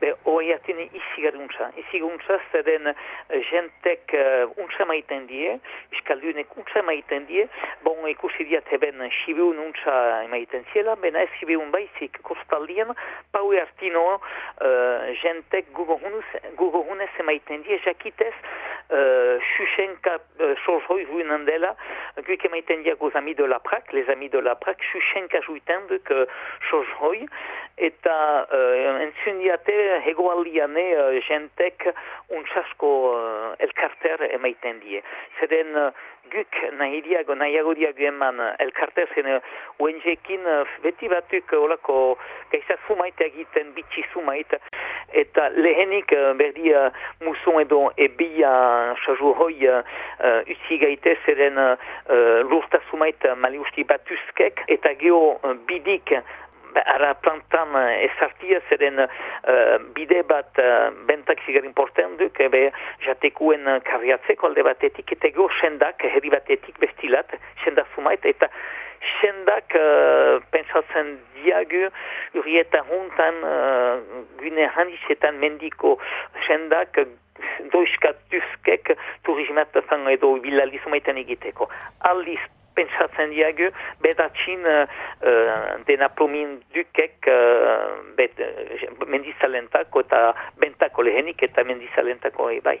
be, hori atene izi garuntza. Izi garuntza zeren jentek uh, untsa maiten die, iskaldunek untsa maiten die, bon ikusi diat eben sibiun untsa maiten ziela, bena ez sibiun baizik kostaldien, pau artino uh, jentek gugohunez emaiten die, jakitez, uh, Xuxenka uh, Chorjoi jouinen dela, guk emaiten diak aux amis de la PRAC, les amis de la PRAC, Xuxenka jouiten duk uh, Chorjoi, eta uh, entzun diate hegoaldiane uh, jentek untsasko uh, elkarter emaiten die. Zeren uh, guk nahi diago, nahiago diago eman elkarter zen uenjekin uh, beti batuk olako gaizat fumait egiten bitxi sumait eta lehenik uh, berdi uh, muson edo ebia xazu hoi uh, utzi gaite zeren uh, lurta sumait maliusti batuzkek eta geho uh, bidik ara plantan ezartia zeren uh, bide bat uh, bentak zigar importen duk, ebe jatekuen karriatzeko alde batetik, eta go sendak, herri batetik bestilat, sendak sumait, eta sendak uh, pentsatzen diagu, urieta juntan, uh, gune handizetan mendiko sendak, doiskatuzkek turizmat zango edo bilali sumaitan egiteko. Aldiz pentsatzen diagu, bedatxin uh, dena plomin dukek uh, bet, mendizalentako eta bentako lehenik eta mendizalentako ebai.